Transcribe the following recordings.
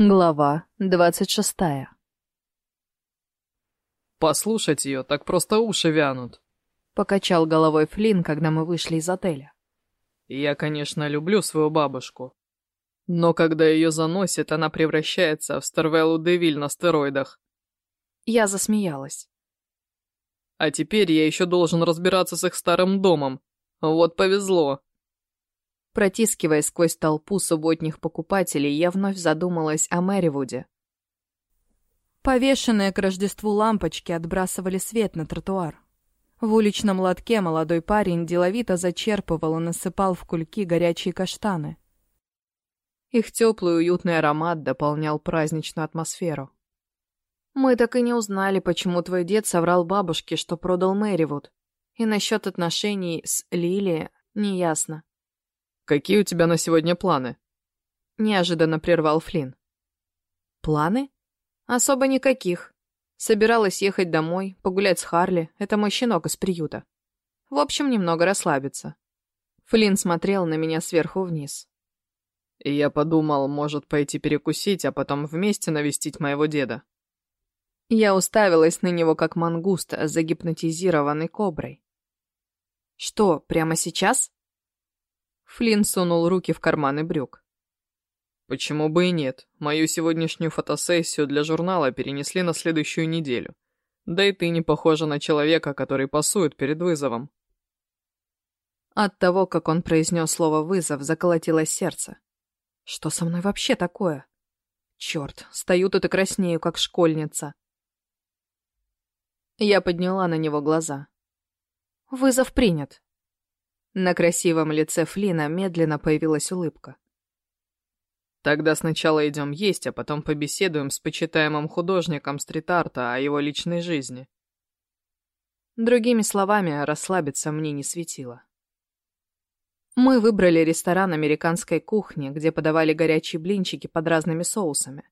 Глава двадцать шестая «Послушать ее, так просто уши вянут», — покачал головой Флинн, когда мы вышли из отеля. «Я, конечно, люблю свою бабушку, но когда ее заносит, она превращается в Старвеллу Девиль на стероидах». Я засмеялась. «А теперь я еще должен разбираться с их старым домом. Вот повезло». Протискиваясь сквозь толпу субботних покупателей, я вновь задумалась о Мэривуде. Повешенные к Рождеству лампочки отбрасывали свет на тротуар. В уличном лотке молодой парень деловито зачерпывал и насыпал в кульки горячие каштаны. Их теплый уютный аромат дополнял праздничную атмосферу. Мы так и не узнали, почему твой дед соврал бабушке, что продал Мэривуд. И насчет отношений с Лили неясно. «Какие у тебя на сегодня планы?» Неожиданно прервал Флинн. «Планы? Особо никаких. Собиралась ехать домой, погулять с Харли, это мой щенок из приюта. В общем, немного расслабиться». Флинн смотрел на меня сверху вниз. И я подумал, может пойти перекусить, а потом вместе навестить моего деда. Я уставилась на него, как мангуст, загипнотизированный коброй. «Что, прямо сейчас?» Флинн сунул руки в карманы брюк. Почему бы и нет? Мою сегодняшнюю фотосессию для журнала перенесли на следующую неделю. Да и ты не похожа на человека, который пасует перед вызовом. От того, как он произнес слово «вызов», заколотилось сердце. Что со мной вообще такое? Черт, стою тут и краснею, как школьница. Я подняла на него глаза. Вызов принят. На красивом лице Флина медленно появилась улыбка. «Тогда сначала идем есть, а потом побеседуем с почитаемым художником стрит-арта о его личной жизни». Другими словами, расслабиться мне не светило. Мы выбрали ресторан американской кухни, где подавали горячие блинчики под разными соусами.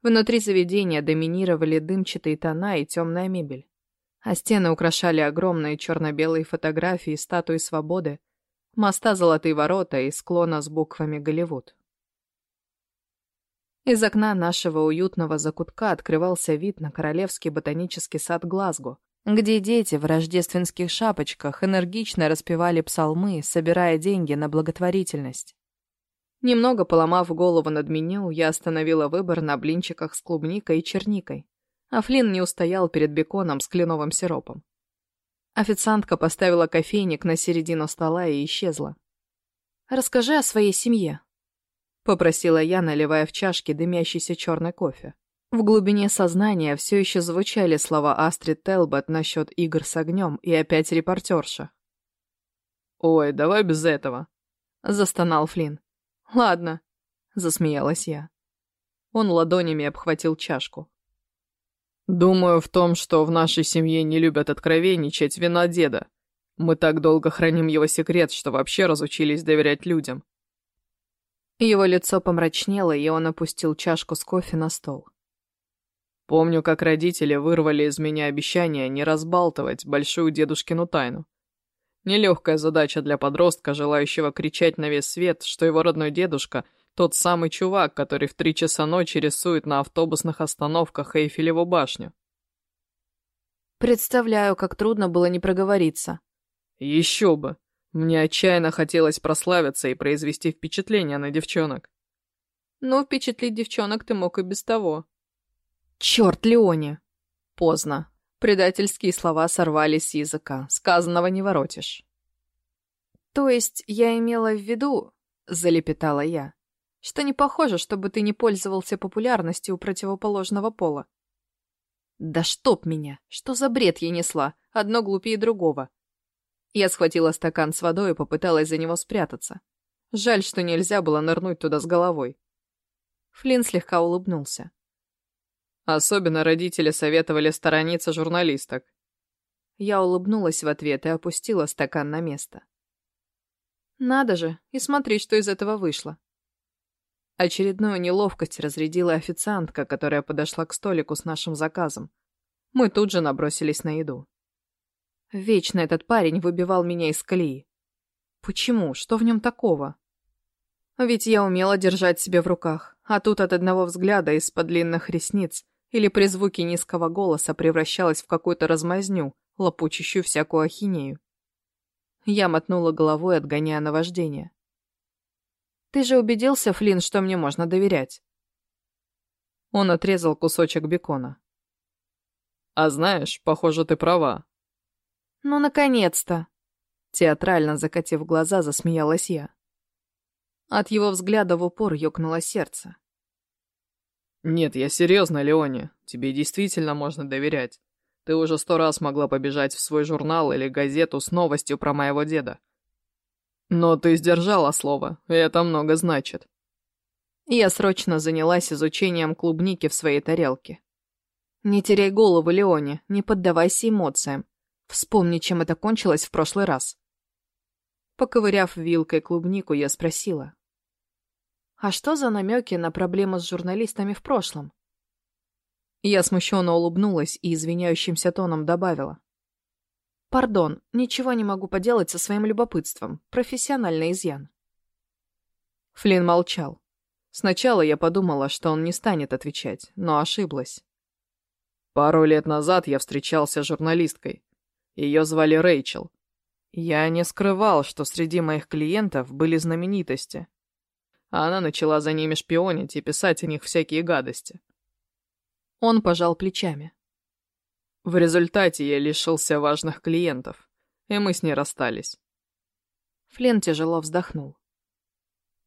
Внутри заведения доминировали дымчатые тона и темная мебель а стены украшали огромные черно-белые фотографии статуи свободы, моста Золотые ворота и склона с буквами «Голливуд». Из окна нашего уютного закутка открывался вид на Королевский ботанический сад Глазго, где дети в рождественских шапочках энергично распевали псалмы, собирая деньги на благотворительность. Немного поломав голову над меню, я остановила выбор на блинчиках с клубникой и черникой а Флинн не устоял перед беконом с кленовым сиропом. Официантка поставила кофейник на середину стола и исчезла. «Расскажи о своей семье», — попросила я, наливая в чашки дымящийся черный кофе. В глубине сознания все еще звучали слова Астрид Телбот насчет игр с огнем и опять репортерша. «Ой, давай без этого», — застонал Флинн. «Ладно», — засмеялась я. Он ладонями обхватил чашку. Думаю в том, что в нашей семье не любят откровенничать вина деда. Мы так долго храним его секрет, что вообще разучились доверять людям. Его лицо помрачнело, и он опустил чашку с кофе на стол. Помню, как родители вырвали из меня обещание не разбалтывать большую дедушкину тайну. Нелегкая задача для подростка, желающего кричать на весь свет, что его родной дедушка — тот самый чувак, который в три часа ночи рисует на автобусных остановках Эйфелеву башню. Представляю, как трудно было не проговориться. Еще бы. Мне отчаянно хотелось прославиться и произвести впечатление на девчонок. Ну, впечатлить девчонок ты мог и без того. Черт, Леони. Поздно. Предательские слова сорвались с языка. Сказанного не воротишь. То есть я имела в виду, залепетала я, что не похоже, чтобы ты не пользовался популярностью у противоположного пола. Да чтоб меня! Что за бред я несла? Одно глупее другого. Я схватила стакан с водой и попыталась за него спрятаться. Жаль, что нельзя было нырнуть туда с головой. Флинн слегка улыбнулся. Особенно родители советовали сторониться журналисток. Я улыбнулась в ответ и опустила стакан на место. Надо же, и смотри, что из этого вышло. Очередную неловкость разрядила официантка, которая подошла к столику с нашим заказом. Мы тут же набросились на еду. Вечно этот парень выбивал меня из колеи. Почему? Что в нем такого? Ведь я умела держать себя в руках. а тут от одного взгляда из-под длинных ресниц или при звуке низкого голоса превращалась в какую-то размазню, лопучащую всякую ахинею. Я мотнула головой, отгоняя наваждение. «Ты же убедился, Флинн, что мне можно доверять?» Он отрезал кусочек бекона. «А знаешь, похоже, ты права». «Ну, наконец-то!» Театрально закатив глаза, засмеялась я. От его взгляда в упор ёкнуло сердце. «Нет, я серьезно, Леони. Тебе действительно можно доверять. Ты уже сто раз могла побежать в свой журнал или газету с новостью про моего деда. Но ты сдержала слово, и это много значит». Я срочно занялась изучением клубники в своей тарелке. «Не теряй голову, Леони, не поддавайся эмоциям. Вспомни, чем это кончилось в прошлый раз». Поковыряв вилкой клубнику, я спросила. «А что за намеки на проблему с журналистами в прошлом?» Я смущенно улыбнулась и извиняющимся тоном добавила. «Пардон, ничего не могу поделать со своим любопытством. Профессиональный изъян». Флинн молчал. Сначала я подумала, что он не станет отвечать, но ошиблась. Пару лет назад я встречался с журналисткой. Ее звали Рэйчел. Я не скрывал, что среди моих клиентов были знаменитости, она начала за ними шпионить и писать о них всякие гадости. Он пожал плечами. В результате я лишился важных клиентов, и мы с ней расстались. Флен тяжело вздохнул.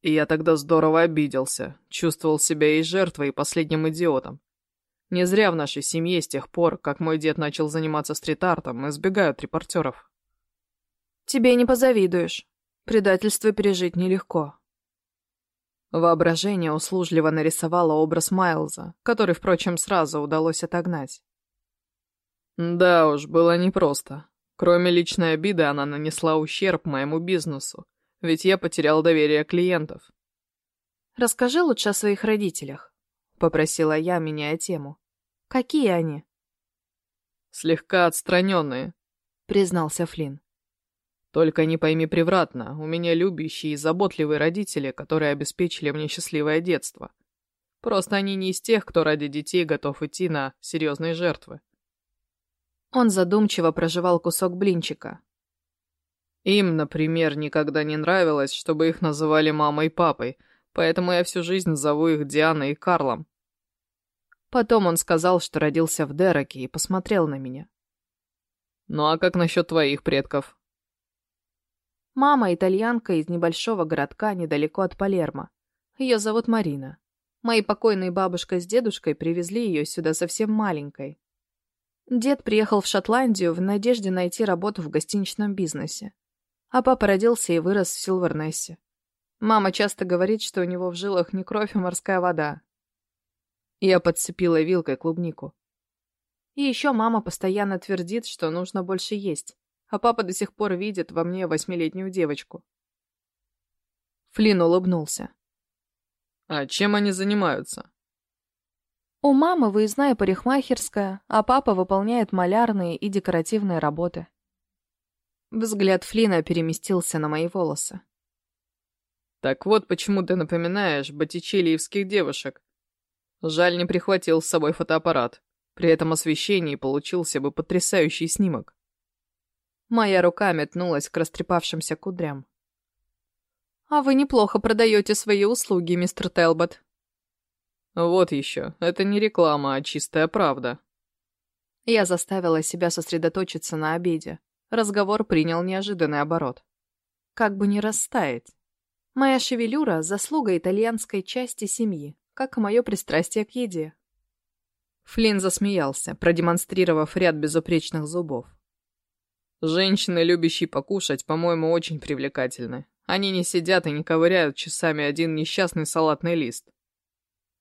И я тогда здорово обиделся, чувствовал себя и жертвой, и последним идиотом. Не зря в нашей семье с тех пор, как мой дед начал заниматься стрит-артом, избегают репортеров. Тебе не позавидуешь. Предательство пережить нелегко. Воображение услужливо нарисовало образ Майлза, который, впрочем, сразу удалось отогнать. Да уж, было непросто. Кроме личной обиды, она нанесла ущерб моему бизнесу, ведь я потерял доверие клиентов. «Расскажи лучше о своих родителях», — попросила я, меняя тему. «Какие они?» «Слегка отстраненные», — признался Флинн. Только не пойми превратно, у меня любящие и заботливые родители, которые обеспечили мне счастливое детство. Просто они не из тех, кто ради детей готов идти на серьезные жертвы. Он задумчиво проживал кусок блинчика. Им, например, никогда не нравилось, чтобы их называли мамой и папой, поэтому я всю жизнь зову их Дианой и Карлом. Потом он сказал, что родился в Дереке и посмотрел на меня. «Ну а как насчет твоих предков?» Мама итальянка из небольшого городка недалеко от Палермо. Ее зовут Марина. Мои покойные бабушка с дедушкой привезли ее сюда совсем маленькой. Дед приехал в Шотландию в надежде найти работу в гостиничном бизнесе. А папа родился и вырос в Силвернессе. Мама часто говорит, что у него в жилах не кровь, а морская вода. Я подцепила вилкой клубнику. И еще мама постоянно твердит, что нужно больше есть а папа до сих пор видит во мне восьмилетнюю девочку. Флинн улыбнулся. «А чем они занимаются?» «У мамы выездная парикмахерская, а папа выполняет малярные и декоративные работы». Взгляд Флина переместился на мои волосы. «Так вот почему ты напоминаешь боттичелиевских девушек. Жаль, не прихватил с собой фотоаппарат. При этом освещении получился бы потрясающий снимок». Моя рука метнулась к растрепавшимся кудрям. «А вы неплохо продаете свои услуги, мистер Телбот». «Вот еще. Это не реклама, а чистая правда». Я заставила себя сосредоточиться на обеде. Разговор принял неожиданный оборот. Как бы не растаять. Моя шевелюра — заслуга итальянской части семьи, как и мое пристрастие к еде. Флинн засмеялся, продемонстрировав ряд безупречных зубов. Женщины, любящие покушать, по-моему, очень привлекательны. Они не сидят и не ковыряют часами один несчастный салатный лист.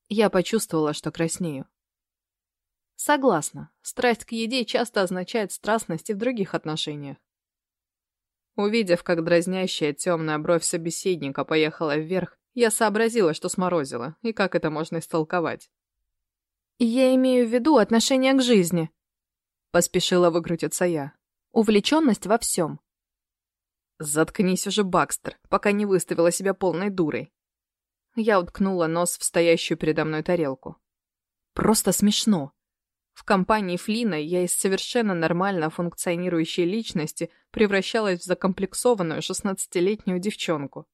Я почувствовала, что краснею. Согласна, страсть к еде часто означает страстность и в других отношениях. Увидев, как дразнящая темная бровь собеседника поехала вверх, я сообразила, что сморозила, и как это можно истолковать. «Я имею в виду отношение к жизни», — поспешила выкрутиться я. Увлеченность во всем. Заткнись уже, Бакстер, пока не выставила себя полной дурой. Я уткнула нос в стоящую передо мной тарелку. Просто смешно. В компании Флина я из совершенно нормально функционирующей личности превращалась в закомплексованную шестнадцатилетнюю девчонку.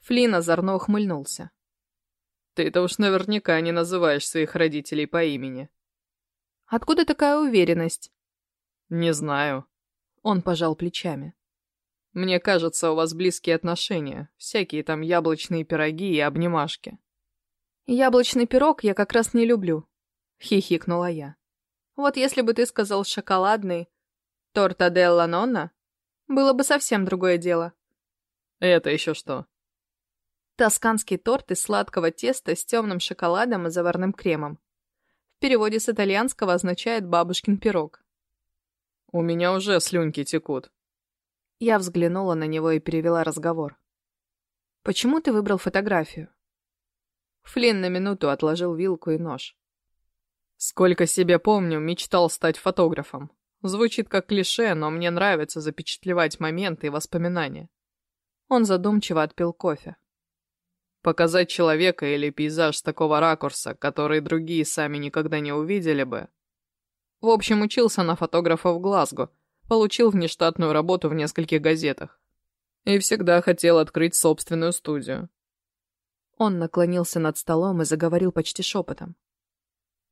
Флин озорно ухмыльнулся. «Ты-то уж наверняка не называешь своих родителей по имени». «Откуда такая уверенность?» «Не знаю». Он пожал плечами. Мне кажется, у вас близкие отношения. Всякие там яблочные пироги и обнимашки. Яблочный пирог я как раз не люблю. Хихикнула я. Вот если бы ты сказал шоколадный торта делла нонна, было бы совсем другое дело. Это еще что? Тосканский торт из сладкого теста с темным шоколадом и заварным кремом. В переводе с итальянского означает «бабушкин пирог». У меня уже слюнки текут. Я взглянула на него и перевела разговор. «Почему ты выбрал фотографию?» Флинн на минуту отложил вилку и нож. «Сколько себе помню, мечтал стать фотографом. Звучит как клише, но мне нравится запечатлевать моменты и воспоминания». Он задумчиво отпил кофе. Показать человека или пейзаж с такого ракурса, который другие сами никогда не увидели бы. В общем, учился на фотографа в Глазго, Получил внештатную работу в нескольких газетах. И всегда хотел открыть собственную студию. Он наклонился над столом и заговорил почти шепотом.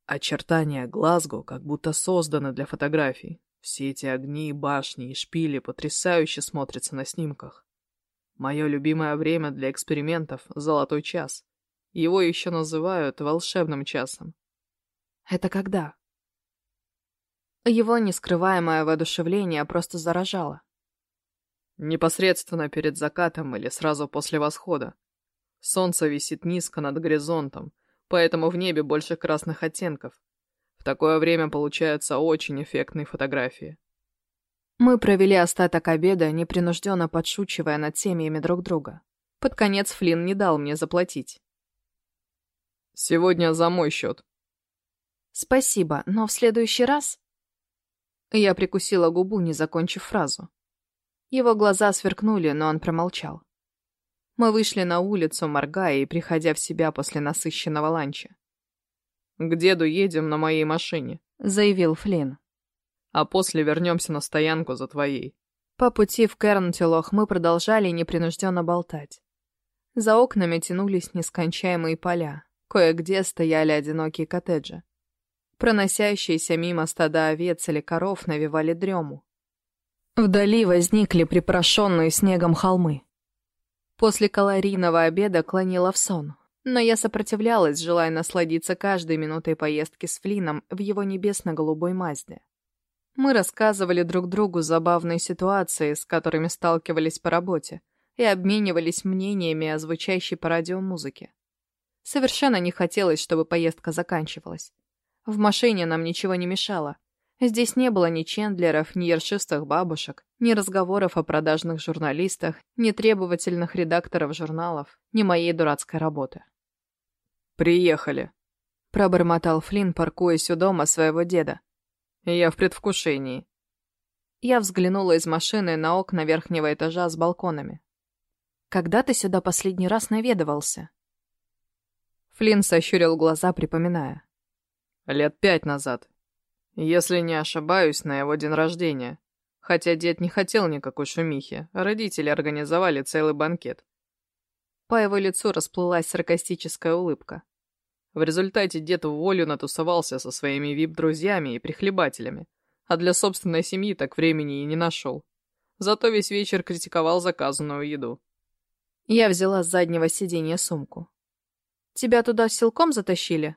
Очертания Глазго как будто созданы для фотографий. Все эти огни, башни и шпили потрясающе смотрятся на снимках. Мое любимое время для экспериментов — золотой час. Его еще называют волшебным часом. Это когда? Его нескрываемое воодушевление просто заражало. Непосредственно перед закатом или сразу после восхода. Солнце висит низко над горизонтом, поэтому в небе больше красных оттенков. В такое время получаются очень эффектные фотографии. Мы провели остаток обеда, непринужденно подшучивая над семьями друг друга. Под конец Флинн не дал мне заплатить. «Сегодня за мой счет». «Спасибо, но в следующий раз...» Я прикусила губу, не закончив фразу. Его глаза сверкнули, но он промолчал. Мы вышли на улицу, моргая и приходя в себя после насыщенного ланча. «К деду едем на моей машине», — заявил Флинн. «А после вернемся на стоянку за твоей». По пути в Кернтилох мы продолжали непринужденно болтать. За окнами тянулись нескончаемые поля, кое-где стояли одинокие коттеджи. Проносящиеся мимо стада овец или коров навевали дрему. Вдали возникли припорошенные снегом холмы. После калорийного обеда клонила в сон, но я сопротивлялась, желая насладиться каждой минутой поездки с Флином в его небесно-голубой Мазде. Мы рассказывали друг другу забавные ситуации, с которыми сталкивались по работе, и обменивались мнениями о звучащей по радио музыке. Совершенно не хотелось, чтобы поездка заканчивалась. В машине нам ничего не мешало. Здесь не было ни чендлеров, ни ершистых бабушек, ни разговоров о продажных журналистах, ни требовательных редакторов журналов, ни моей дурацкой работы. «Приехали», — пробормотал Флинн, паркуясь у дома своего деда. «Я в предвкушении». Я взглянула из машины на окна верхнего этажа с балконами. «Когда ты сюда последний раз наведывался?» Флинн сощурил глаза, припоминая. Лет пять назад. Если не ошибаюсь, на его день рождения. Хотя дед не хотел никакой шумихи, родители организовали целый банкет. По его лицу расплылась саркастическая улыбка. В результате дед в волю натусовался со своими вип-друзьями и прихлебателями, а для собственной семьи так времени и не нашел. Зато весь вечер критиковал заказанную еду. Я взяла с заднего сиденья сумку. «Тебя туда силком затащили?»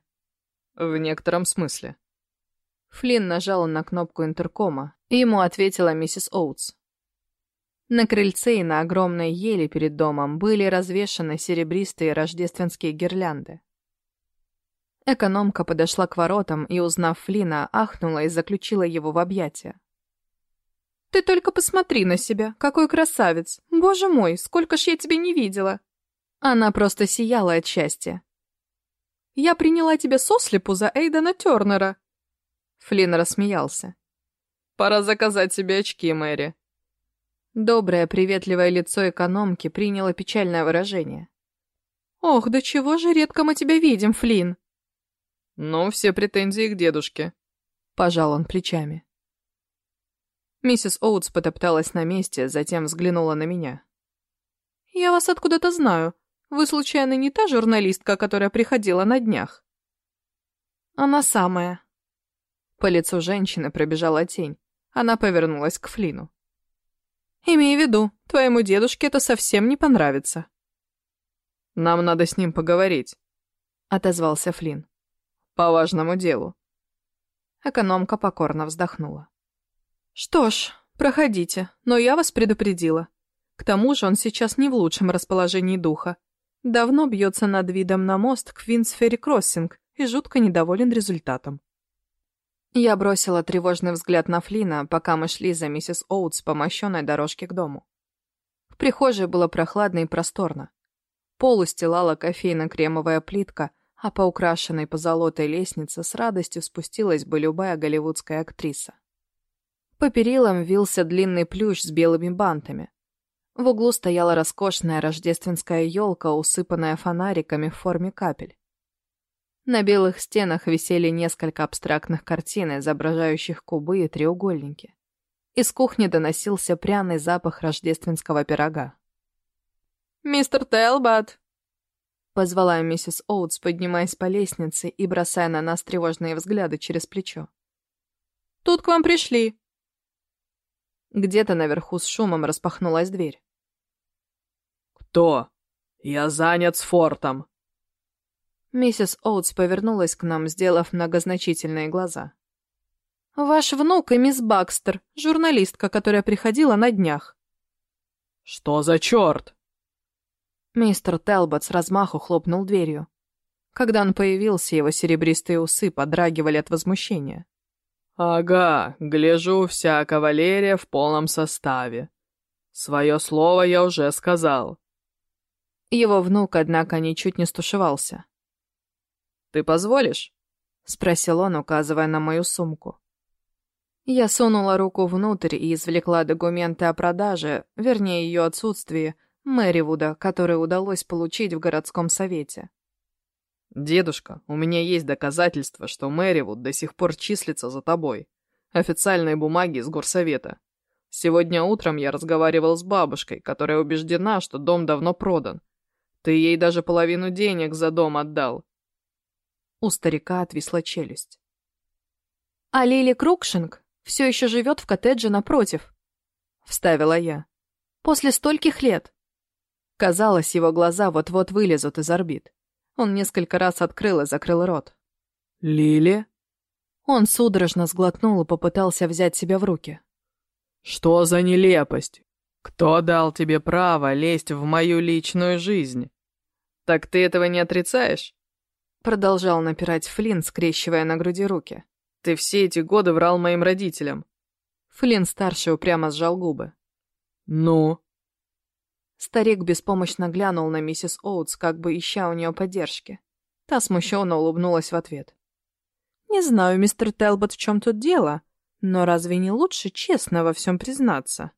В некотором смысле. Флинн нажал на кнопку интеркома, и ему ответила миссис Оутс. На крыльце и на огромной еле перед домом были развешаны серебристые рождественские гирлянды. Экономка подошла к воротам и, узнав Флина, ахнула и заключила его в объятия. «Ты только посмотри на себя, какой красавец! Боже мой, сколько ж я тебя не видела!» Она просто сияла от счастья. Я приняла тебя сослепу за Эйдена Тернера. Флинн рассмеялся. Пора заказать себе очки, Мэри. Доброе, приветливое лицо экономки приняло печальное выражение. «Ох, да чего же редко мы тебя видим, Флинн!» «Ну, все претензии к дедушке», — пожал он плечами. Миссис Оутс потопталась на месте, затем взглянула на меня. «Я вас откуда-то знаю. Вы, случайно, не та журналистка, которая приходила на днях?» «Она самая». По лицу женщины пробежала тень. Она повернулась к Флину. «Имей в виду, твоему дедушке это совсем не понравится». «Нам надо с ним поговорить», — отозвался Флинн. «По важному делу». Экономка покорно вздохнула. «Что ж, проходите, но я вас предупредила. К тому же он сейчас не в лучшем расположении духа. Давно бьется над видом на мост Квинсферри Кроссинг и жутко недоволен результатом». Я бросила тревожный взгляд на Флина, пока мы шли за миссис Оутс по мощенной дорожке к дому. В прихожей было прохладно и просторно. Пол устилала кофейно-кремовая плитка, а по украшенной позолотой лестнице с радостью спустилась бы любая голливудская актриса. По перилам вился длинный плющ с белыми бантами. В углу стояла роскошная рождественская елка, усыпанная фонариками в форме капель. На белых стенах висели несколько абстрактных картин, изображающих кубы и треугольники. Из кухни доносился пряный запах рождественского пирога. «Мистер Телбат!» Позвала миссис Оутс, поднимаясь по лестнице и бросая на нас тревожные взгляды через плечо. «Тут к вам пришли!» Где-то наверху с шумом распахнулась дверь. «Кто? Я занят с фортом!» Миссис Оутс повернулась к нам, сделав многозначительные глаза. «Ваш внук и мисс Бакстер, журналистка, которая приходила на днях». «Что за черт?» Мистер Телбот с размаху хлопнул дверью. Когда он появился, его серебристые усы подрагивали от возмущения. «Ага, гляжу, вся кавалерия в полном составе. Свое слово я уже сказал». Его внук, однако, ничуть не стушевался. «Ты позволишь?» — спросил он, указывая на мою сумку. Я сунула руку внутрь и извлекла документы о продаже, вернее, ее отсутствии, Мэривуда, которые удалось получить в городском совете. «Дедушка, у меня есть доказательства, что Мэривуд до сих пор числится за тобой. Официальные бумаги из горсовета. Сегодня утром я разговаривал с бабушкой, которая убеждена, что дом давно продан. Ты ей даже половину денег за дом отдал. У старика отвисла челюсть. «А Лили Крукшинг все еще живет в коттедже напротив», — вставила я. «После стольких лет». Казалось, его глаза вот-вот вылезут из орбит. Он несколько раз открыл и закрыл рот. «Лили?» Он судорожно сглотнул и попытался взять себя в руки. «Что за нелепость? Кто дал тебе право лезть в мою личную жизнь? Так ты этого не отрицаешь?» Продолжал напирать Флинн, скрещивая на груди руки. «Ты все эти годы врал моим родителям». Флинн-старший упрямо сжал губы. «Ну?» Старик беспомощно глянул на миссис Оутс, как бы ища у нее поддержки. Та смущенно улыбнулась в ответ. «Не знаю, мистер Телбот, в чем тут дело, но разве не лучше честно во всем признаться?»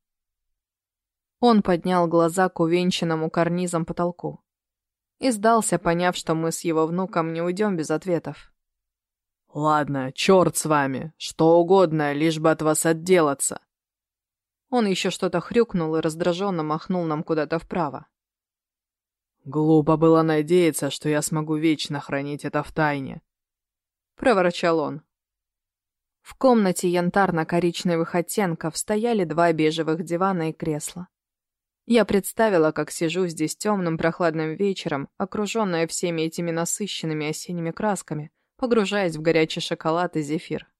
Он поднял глаза к увенчанному карнизом потолку и сдался, поняв, что мы с его внуком не уйдем без ответов. «Ладно, черт с вами, что угодно, лишь бы от вас отделаться». Он еще что-то хрюкнул и раздраженно махнул нам куда-то вправо. «Глупо было надеяться, что я смогу вечно хранить это в тайне», — проворчал он. В комнате янтарно-коричневых оттенков стояли два бежевых дивана и кресла. Я представила, как сижу здесь темным прохладным вечером, окруженная всеми этими насыщенными осенними красками, погружаясь в горячий шоколад и зефир.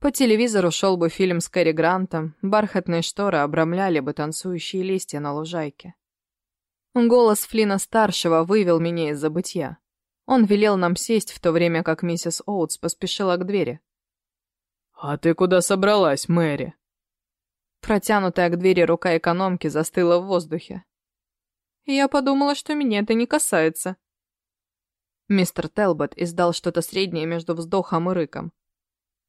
По телевизору шел бы фильм с Кэрри Грантом, бархатные шторы обрамляли бы танцующие листья на лужайке. Голос Флина-старшего вывел меня из забытья. Он велел нам сесть, в то время как миссис Оутс поспешила к двери. «А ты куда собралась, Мэри?» Протянутая к двери рука экономки застыла в воздухе. Я подумала, что меня это не касается. Мистер Телбот издал что-то среднее между вздохом и рыком.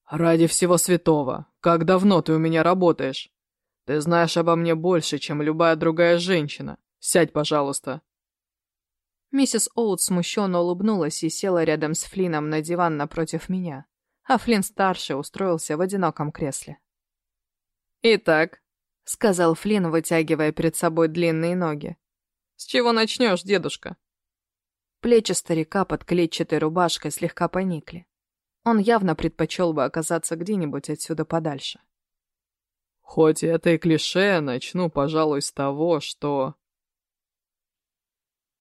«Ради всего святого, как давно ты у меня работаешь? Ты знаешь обо мне больше, чем любая другая женщина. Сядь, пожалуйста». Миссис Оут смущенно улыбнулась и села рядом с Флином на диван напротив меня, а Флинн-старший устроился в одиноком кресле. «Итак», — сказал Флинн, вытягивая перед собой длинные ноги. «С чего начнешь, дедушка?» Плечи старика под клетчатой рубашкой слегка поникли. Он явно предпочел бы оказаться где-нибудь отсюда подальше. «Хоть это и клише, начну, пожалуй, с того, что